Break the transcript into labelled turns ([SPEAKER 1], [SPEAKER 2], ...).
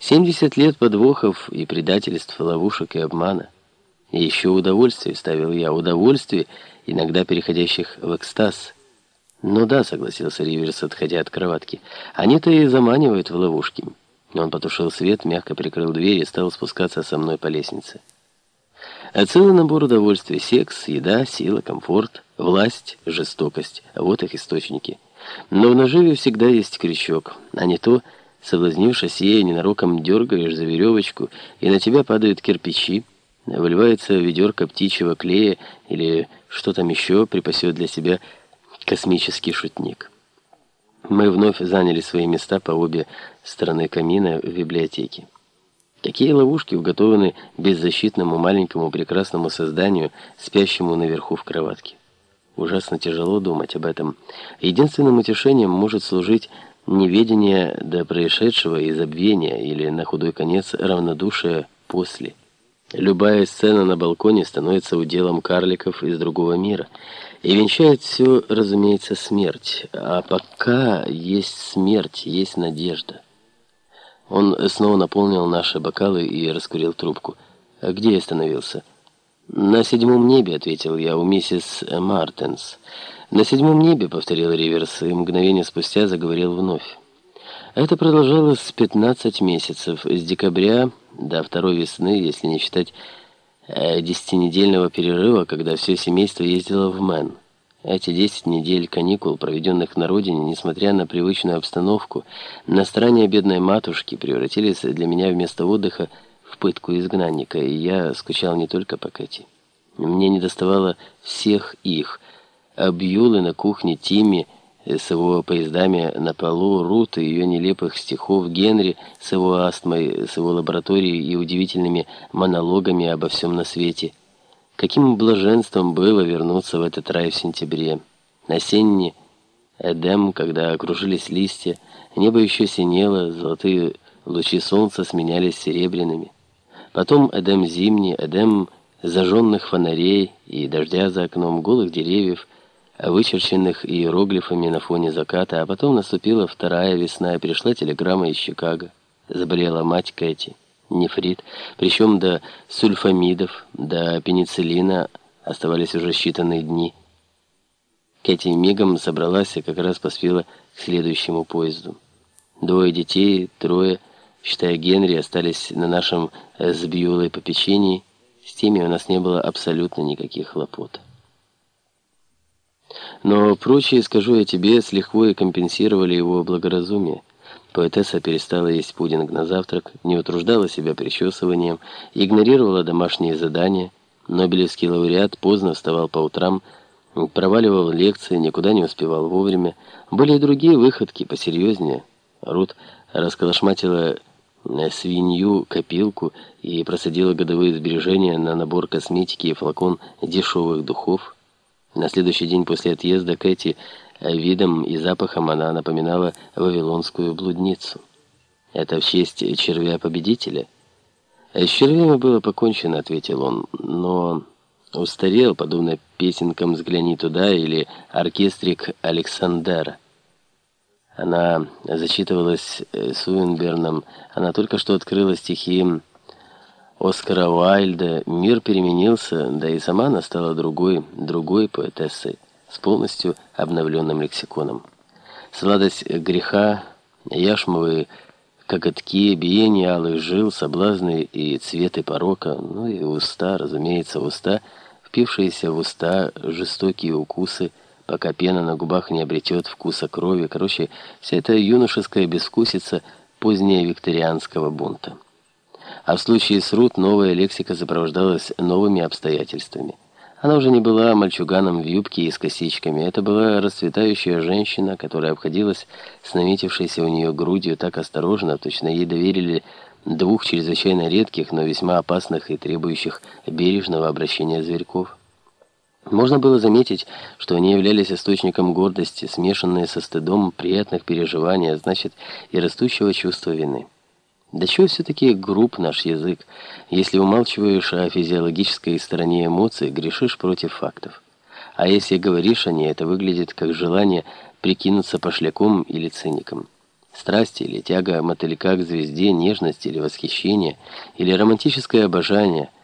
[SPEAKER 1] 70 лет подвохов и предательств, ловушек и обмана. И еще удовольствие, ставил я, удовольствие, иногда переходящих в экстаз. «Ну да», — согласился Риверс, отходя от кроватки, — «они-то и заманивают в ловушки». Он потушил свет, мягко прикрыл дверь и стал спускаться со мной по лестнице. А целый набор удовольствий — секс, еда, сила, комфорт, власть, жестокость — вот их источники. Но в наживе всегда есть крючок, а не то — Соблазнившись ей, ненароком дергаешь за веревочку, и на тебя падают кирпичи, выливается ведерко птичьего клея или что там еще припасет для себя космический шутник. Мы вновь заняли свои места по обе стороны камина в библиотеке. Какие ловушки уготованы беззащитному маленькому прекрасному созданию, спящему наверху в кроватке? Ужасно тяжело думать об этом. Единственным утешением может служить неведение до происшедшего и забвения, или, на худой конец, равнодушие после. Любая сцена на балконе становится уделом карликов из другого мира, и венчает все, разумеется, смерть. А пока есть смерть, есть надежда. Он снова наполнил наши бокалы и раскурил трубку. «А где я остановился?» «На седьмом небе», — ответил я, — «у миссис Мартенс». «На седьмом небе», — повторил Риверс, и мгновение спустя заговорил вновь. Это продолжалось 15 месяцев, с декабря до второй весны, если не считать э, десятинедельного перерыва, когда все семейство ездило в Мэн. Эти 10 недель каникул, проведенных на родине, несмотря на привычную обстановку, на стороне бедной матушки, превратились для меня вместо отдыха в пытку изгнанника, и я скучал не только по Кэти. Мне недоставало всех их — Бьюлы на кухне Тимми с его поездами на полу, Рут и ее нелепых стихов, Генри с его астмой, с его лабораторией и удивительными монологами обо всем на свете. Каким блаженством было вернуться в этот рай в сентябре. Осенний Эдем, когда окружились листья, небо еще синело, золотые лучи солнца сменялись серебряными. Потом Эдем зимний, Эдем зажженных фонарей и дождя за окном, голых деревьев, вычерченных иероглифами на фоне заката, а потом наступила вторая весна, и пришла телеграмма из Чикаго. Заболела мать Кэти, нефрит, причем до сульфамидов, до пенициллина оставались уже считанные дни. Кэти мигом собралась и как раз поспела к следующему поезду. Двое детей, трое, считая Генри, остались на нашем с Бьюлой попечении. С теми у нас не было абсолютно никаких хлопот. Но прочие, скажу я тебе, с лихвой компенсировали его благоразумие. Поэтесса перестала есть пудинг на завтрак, не утруждала себя причесыванием, игнорировала домашние задания. Нобелевский лауреат поздно вставал по утрам, проваливал лекции, никуда не успевал вовремя. Были и другие выходки, посерьезнее. Рут расколошматила э, свинью-копилку и просадила годовые сбережения на набор косметики и флакон дешевых духов. На следующий день после отъезда Кэти э, видом и запахом она напоминала вавилонскую блудницу. «Это в честь червя-победителя?» «С червями было покончено», — ответил он, — «но устарел, подобно песенкам «Взгляни туда» или «Оркестрик Александера». Она зачитывалась э, Суинберном, она только что открыла стихи Оскара Уайльда мир переменился, да и сама она стала другой, другой поэтессой, с полностью обновленным лексиконом. Сладость греха, яшмовые коготки, биение алых жил, соблазны и цветы порока, ну и уста, разумеется, уста, впившиеся в уста жестокие укусы, пока пена на губах не обретет вкуса крови. Короче, вся эта юношеская бескусица позднее викторианского бунта. А в случае с Рут новая лексика сопровождалась новыми обстоятельствами. Она уже не была мальчуганом в юбке и с косичками. Это была расцветающая женщина, которая обходилась с наметившейся у нее грудью так осторожно, точно ей доверили двух чрезвычайно редких, но весьма опасных и требующих бережного обращения зверьков. Можно было заметить, что они являлись источником гордости, смешанные со стыдом приятных переживаний, а значит и растущего чувства вины. Да чего все-таки груб наш язык? Если умалчиваешь о физиологической стороне эмоций, грешишь против фактов. А если говоришь о ней, это выглядит как желание прикинуться пошляком или циником. Страсть или тяга мотылька к звезде, нежность или восхищение, или романтическое обожание –